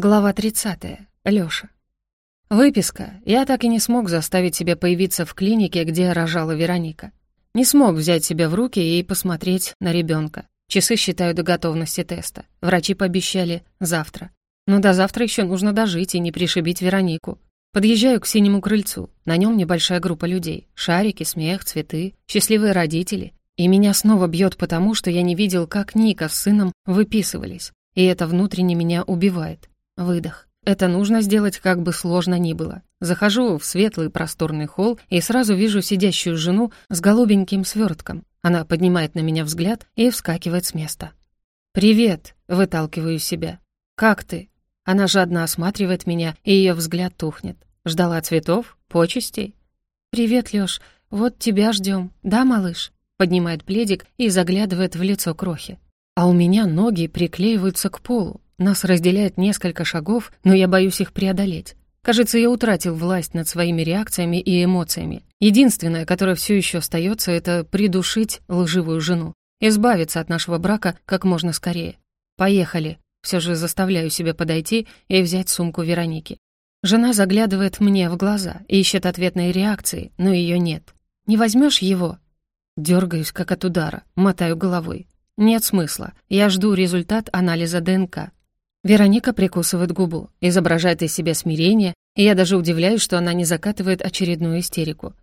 Глава 30. Лёша. Выписка. Я так и не смог заставить себя появиться в клинике, где рожала Вероника. Не смог взять себя в руки и посмотреть на ребёнка. Часы считаю до готовности теста. Врачи пообещали завтра. Но до завтра ещё нужно дожить и не пришибить Веронику. Подъезжаю к синему крыльцу. На нём небольшая группа людей. Шарики, смех, цветы, счастливые родители. И меня снова бьёт потому, что я не видел, как Ника с сыном выписывались. И это внутренне меня убивает. Выдох. Это нужно сделать, как бы сложно ни было. Захожу в светлый просторный холл и сразу вижу сидящую жену с голубеньким свертком. Она поднимает на меня взгляд и вскакивает с места. «Привет!» — выталкиваю себя. «Как ты?» Она жадно осматривает меня, и ее взгляд тухнет. Ждала цветов? Почестей? «Привет, Лёш. Вот тебя ждем, Да, малыш?» Поднимает пледик и заглядывает в лицо крохи. А у меня ноги приклеиваются к полу. Нас разделяет несколько шагов, но я боюсь их преодолеть. Кажется, я утратил власть над своими реакциями и эмоциями. Единственное, которое все еще остается, это придушить лживую жену. Избавиться от нашего брака как можно скорее. Поехали. Все же заставляю себя подойти и взять сумку Вероники. Жена заглядывает мне в глаза, ищет ответной реакции, но ее нет. «Не возьмешь его?» Дергаюсь, как от удара, мотаю головой. Нет смысла. Я жду результат анализа ДНК. Вероника прикусывает губу, изображает из себя смирение, и я даже удивляюсь, что она не закатывает очередную истерику.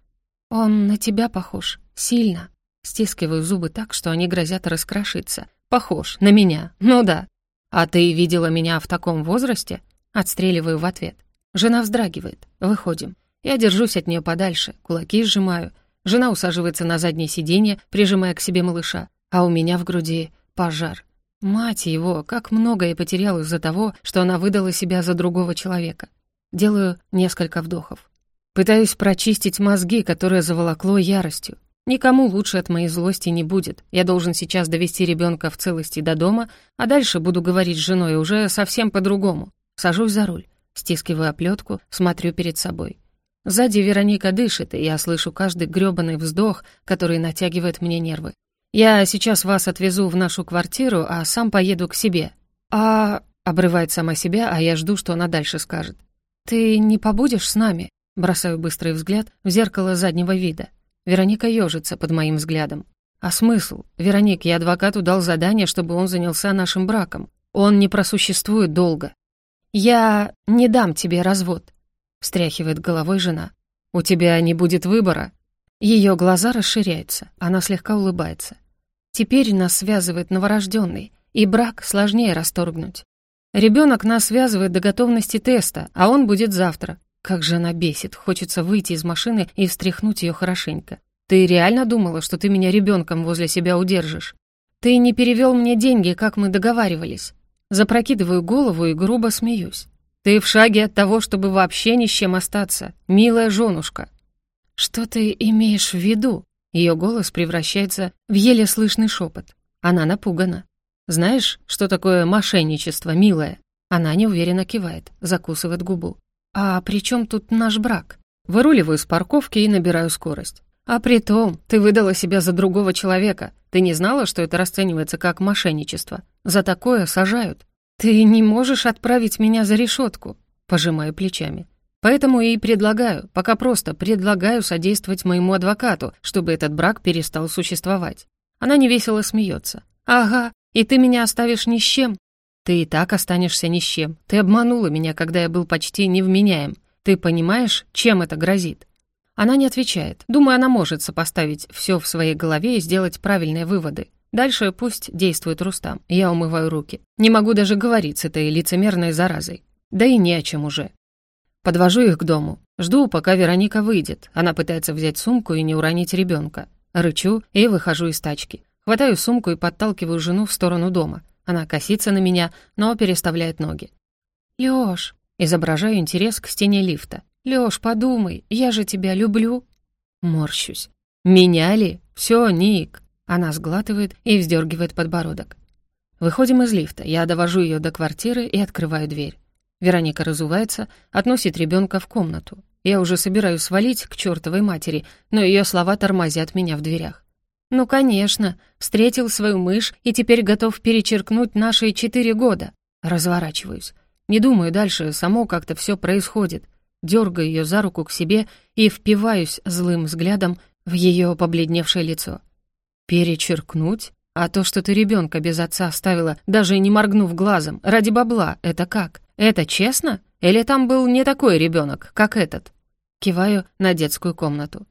«Он на тебя похож. Сильно». Стискиваю зубы так, что они грозят раскрошиться. «Похож. На меня. Ну да». «А ты видела меня в таком возрасте?» Отстреливаю в ответ. Жена вздрагивает. Выходим. Я держусь от нее подальше, кулаки сжимаю. Жена усаживается на заднее сиденье, прижимая к себе малыша, а у меня в груди пожар. Мать его, как много я потерял из-за того, что она выдала себя за другого человека. Делаю несколько вдохов. Пытаюсь прочистить мозги, которые заволокло яростью. Никому лучше от моей злости не будет. Я должен сейчас довести ребенка в целости до дома, а дальше буду говорить с женой уже совсем по-другому. Сажусь за руль, стискиваю оплетку, смотрю перед собой. Сзади Вероника дышит, и я слышу каждый грёбаный вздох, который натягивает мне нервы. «Я сейчас вас отвезу в нашу квартиру, а сам поеду к себе». «А...» — обрывает сама себя, а я жду, что она дальше скажет. «Ты не побудешь с нами?» Бросаю быстрый взгляд в зеркало заднего вида. Вероника ёжится под моим взглядом. «А смысл? Вероник, я адвокату дал задание, чтобы он занялся нашим браком. Он не просуществует долго». «Я не дам тебе развод», — встряхивает головой жена. «У тебя не будет выбора». Ее глаза расширяются, она слегка улыбается. Теперь нас связывает новорожденный, и брак сложнее расторгнуть. Ребенок нас связывает до готовности теста, а он будет завтра. Как же она бесит, хочется выйти из машины и встряхнуть ее хорошенько. Ты реально думала, что ты меня ребенком возле себя удержишь? Ты не перевел мне деньги, как мы договаривались. Запрокидываю голову и грубо смеюсь. Ты в шаге от того, чтобы вообще ни с чем остаться, милая женушка. Что ты имеешь в виду? Ее голос превращается в еле слышный шепот. Она напугана. «Знаешь, что такое мошенничество, милая?» Она неуверенно кивает, закусывает губу. «А при чем тут наш брак?» Выруливаю с парковки и набираю скорость. «А при том, ты выдала себя за другого человека. Ты не знала, что это расценивается как мошенничество? За такое сажают. Ты не можешь отправить меня за решетку?» Пожимаю плечами. Поэтому и предлагаю, пока просто предлагаю содействовать моему адвокату, чтобы этот брак перестал существовать. Она невесело смеется. «Ага, и ты меня оставишь ни с чем?» «Ты и так останешься ни с чем. Ты обманула меня, когда я был почти невменяем. Ты понимаешь, чем это грозит?» Она не отвечает. Думаю, она может сопоставить все в своей голове и сделать правильные выводы. Дальше пусть действует Рустам. Я умываю руки. Не могу даже говорить с этой лицемерной заразой. Да и не о чем уже. Подвожу их к дому. Жду, пока Вероника выйдет. Она пытается взять сумку и не уронить ребенка. Рычу и выхожу из тачки. Хватаю сумку и подталкиваю жену в сторону дома. Она косится на меня, но переставляет ноги. «Лёш!» Изображаю интерес к стене лифта. «Лёш, подумай, я же тебя люблю!» Морщусь. «Меня ли? Всё, Ник!» Она сглатывает и вздергивает подбородок. Выходим из лифта. Я довожу ее до квартиры и открываю дверь. Вероника разувается, относит ребенка в комнату. Я уже собираюсь свалить к чертовой матери, но ее слова тормозят меня в дверях. «Ну, конечно, встретил свою мышь и теперь готов перечеркнуть наши четыре года». Разворачиваюсь. Не думаю дальше, само как-то все происходит. Дергаю ее за руку к себе и впиваюсь злым взглядом в ее побледневшее лицо. Перечеркнуть? А то, что ты ребенка без отца оставила, даже не моргнув глазом, ради бабла, это как? Это честно? Или там был не такой ребенок, как этот? Киваю на детскую комнату.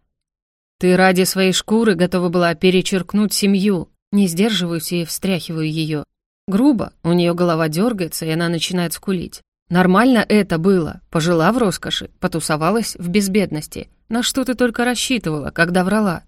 Ты ради своей шкуры готова была перечеркнуть семью. Не сдерживаюсь и встряхиваю ее. Грубо, у нее голова дергается, и она начинает скулить. Нормально это было. Пожила в роскоши, потусовалась в безбедности. На что ты только рассчитывала, когда врала?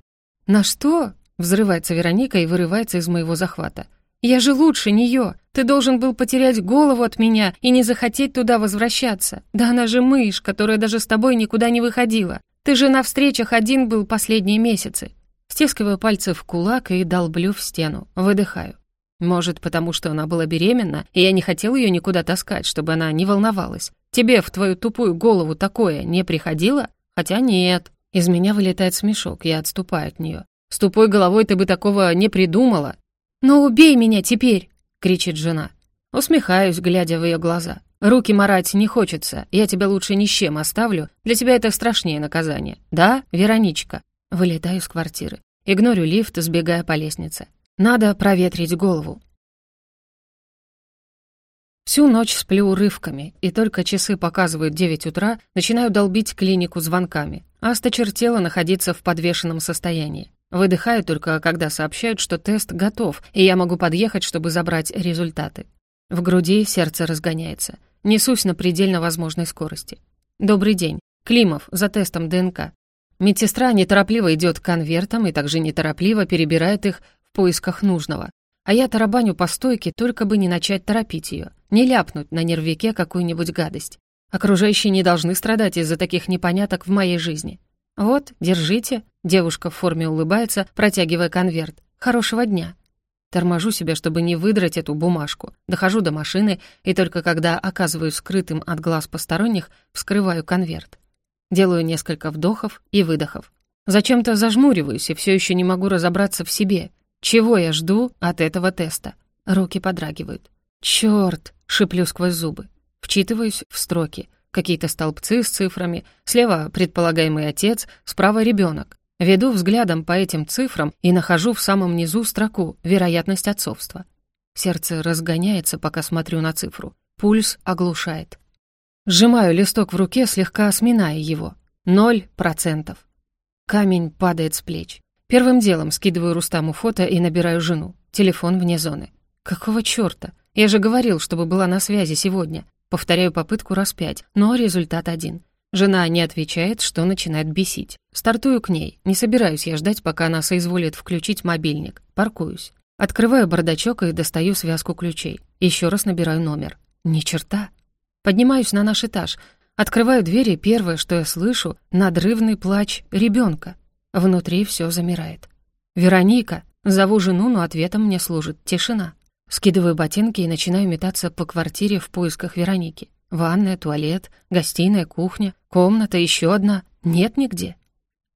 На что? Взрывается Вероника и вырывается из моего захвата. «Я же лучше нее. Ты должен был потерять голову от меня и не захотеть туда возвращаться. Да она же мышь, которая даже с тобой никуда не выходила. Ты же на встречах один был последние месяцы». Стискиваю пальцы в кулак и долблю в стену. Выдыхаю. Может, потому что она была беременна, и я не хотел ее никуда таскать, чтобы она не волновалась. Тебе в твою тупую голову такое не приходило? Хотя нет. Из меня вылетает смешок, я отступаю от нее. С тупой головой ты бы такого не придумала. «Но убей меня теперь!» — кричит жена. Усмехаюсь, глядя в ее глаза. «Руки марать не хочется, я тебя лучше ни с чем оставлю, для тебя это страшнее наказание. Да, Вероничка?» Вылетаю из квартиры. Игнорю лифт, сбегая по лестнице. Надо проветрить голову. Всю ночь сплю урывками, и только часы показывают 9 утра, начинаю долбить клинику звонками. Осточертело находиться в подвешенном состоянии. Выдыхаю только, когда сообщают, что тест готов, и я могу подъехать, чтобы забрать результаты. В груди сердце разгоняется. Несусь на предельно возможной скорости. «Добрый день. Климов, за тестом ДНК». Медсестра неторопливо идет к конвертам и также неторопливо перебирает их в поисках нужного. А я тарабаню по стойке, только бы не начать торопить ее, не ляпнуть на нервике какую-нибудь гадость. Окружающие не должны страдать из-за таких непоняток в моей жизни. «Вот, держите». Девушка в форме улыбается, протягивая конверт. «Хорошего дня». Торможу себя, чтобы не выдрать эту бумажку. Дохожу до машины, и только когда оказываюсь скрытым от глаз посторонних, вскрываю конверт. Делаю несколько вдохов и выдохов. Зачем-то зажмуриваюсь и все еще не могу разобраться в себе. Чего я жду от этого теста? Руки подрагивают. «Чёрт!» — шиплю сквозь зубы. Вчитываюсь в строки. Какие-то столбцы с цифрами, слева предполагаемый отец, справа ребенок. Веду взглядом по этим цифрам и нахожу в самом низу строку «Вероятность отцовства». Сердце разгоняется, пока смотрю на цифру. Пульс оглушает. Сжимаю листок в руке, слегка сминая его. Ноль процентов. Камень падает с плеч. Первым делом скидываю Рустаму фото и набираю жену. Телефон вне зоны. Какого чёрта? Я же говорил, чтобы была на связи сегодня. Повторяю попытку раз пять, но результат один. Жена не отвечает, что начинает бесить. Стартую к ней. Не собираюсь я ждать, пока она соизволит включить мобильник. Паркуюсь. Открываю бардачок и достаю связку ключей. Еще раз набираю номер. Ни черта. Поднимаюсь на наш этаж. Открываю дверь, и первое, что я слышу, надрывный плач ребенка. Внутри все замирает. «Вероника!» Зову жену, но ответом мне служит тишина. Скидываю ботинки и начинаю метаться по квартире в поисках Вероники. Ванная, туалет, гостиная, кухня, комната, еще одна. Нет нигде.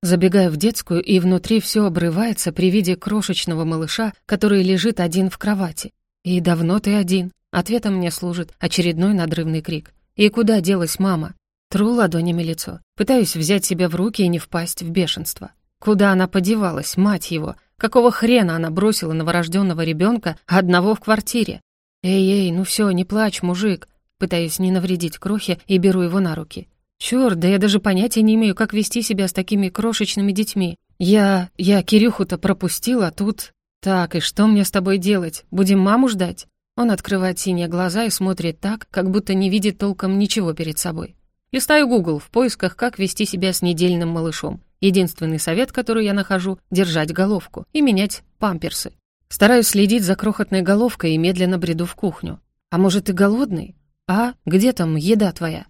Забегаю в детскую, и внутри все обрывается при виде крошечного малыша, который лежит один в кровати. «И давно ты один?» Ответом мне служит очередной надрывный крик. «И куда делась мама?» Тру ладонями лицо. Пытаюсь взять себя в руки и не впасть в бешенство. Куда она подевалась, мать его? Какого хрена она бросила новорожденного ребенка одного в квартире? «Эй-эй, ну все, не плачь, мужик!» Пытаюсь не навредить крохе и беру его на руки. Чёрт, да я даже понятия не имею, как вести себя с такими крошечными детьми. Я... я Кирюху-то пропустила, а тут... Так, и что мне с тобой делать? Будем маму ждать? Он открывает синие глаза и смотрит так, как будто не видит толком ничего перед собой. Листаю Google в поисках, как вести себя с недельным малышом. Единственный совет, который я нахожу — держать головку и менять памперсы. Стараюсь следить за крохотной головкой и медленно бреду в кухню. А может, ты голодный? А, где там еда твоя?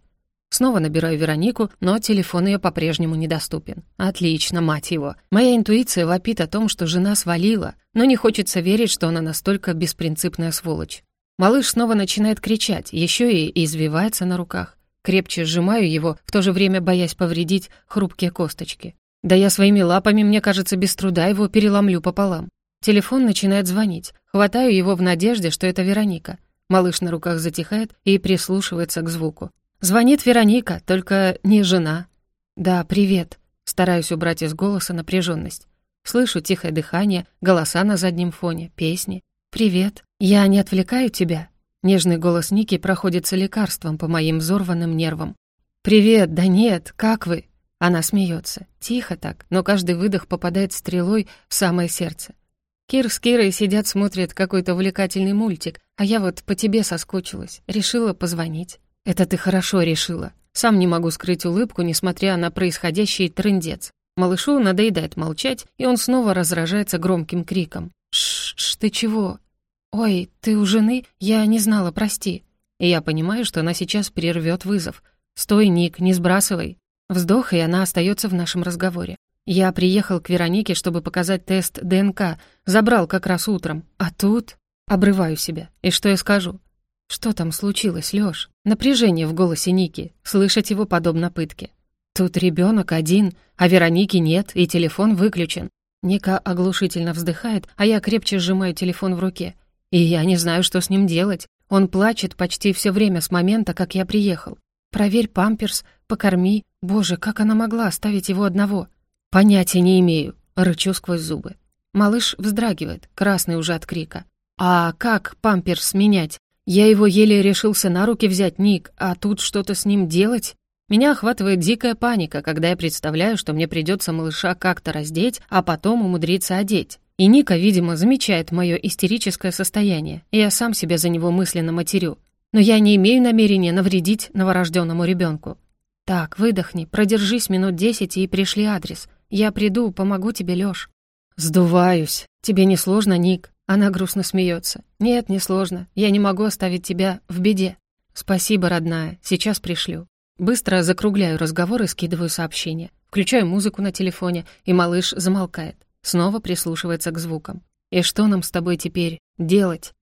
Снова набираю Веронику, но телефон ее по-прежнему недоступен. Отлично, мать его. Моя интуиция вопит о том, что жена свалила, но не хочется верить, что она настолько беспринципная сволочь. Малыш снова начинает кричать, еще и извивается на руках. Крепче сжимаю его, в то же время боясь повредить хрупкие косточки. Да я своими лапами, мне кажется, без труда его переломлю пополам. Телефон начинает звонить. Хватаю его в надежде, что это Вероника. Малыш на руках затихает и прислушивается к звуку. Звонит Вероника, только не жена. «Да, привет». Стараюсь убрать из голоса напряженность. Слышу тихое дыхание, голоса на заднем фоне, песни. «Привет. Я не отвлекаю тебя?» Нежный голос Ники проходится лекарством по моим взорванным нервам. «Привет, да нет, как вы?» Она смеется. Тихо так, но каждый выдох попадает стрелой в самое сердце. Кир с Кирой сидят, смотрят какой-то увлекательный мультик, а я вот по тебе соскучилась, решила позвонить. Это ты хорошо решила. Сам не могу скрыть улыбку, несмотря на происходящий трындец. Малышу надоедает молчать, и он снова разражается громким криком. «Шш, ты чего?» «Ой, ты у жены? Я не знала, прости». И я понимаю, что она сейчас прервет вызов. «Стой, Ник, не сбрасывай». Вздох, и она остается в нашем разговоре. Я приехал к Веронике, чтобы показать тест ДНК, забрал как раз утром. А тут... Обрываю себя. И что я скажу? Что там случилось, Лёш? Напряжение в голосе Ники. Слышать его подобно пытке. Тут ребенок один, а Вероники нет, и телефон выключен. Ника оглушительно вздыхает, а я крепче сжимаю телефон в руке. И я не знаю, что с ним делать. Он плачет почти все время с момента, как я приехал. Проверь памперс, покорми. Боже, как она могла оставить его одного? Понятия не имею, рычу сквозь зубы. Малыш вздрагивает, красный уже от крика. А как памперс менять? Я его еле решился на руки взять, Ник, а тут что-то с ним делать? Меня охватывает дикая паника, когда я представляю, что мне придется малыша как-то раздеть, а потом умудриться одеть. И Ника, видимо, замечает мое истерическое состояние, и я сам себя за него мысленно матерю но я не имею намерения навредить новорожденному ребенку. Так, выдохни, продержись минут десять и пришли адрес. Я приду, помогу тебе, Лёш. Сдуваюсь. Тебе не сложно, Ник? Она грустно смеется. Нет, не сложно. Я не могу оставить тебя в беде. Спасибо, родная. Сейчас пришлю. Быстро закругляю разговор и скидываю сообщение. Включаю музыку на телефоне, и малыш замолкает. Снова прислушивается к звукам. «И что нам с тобой теперь делать?»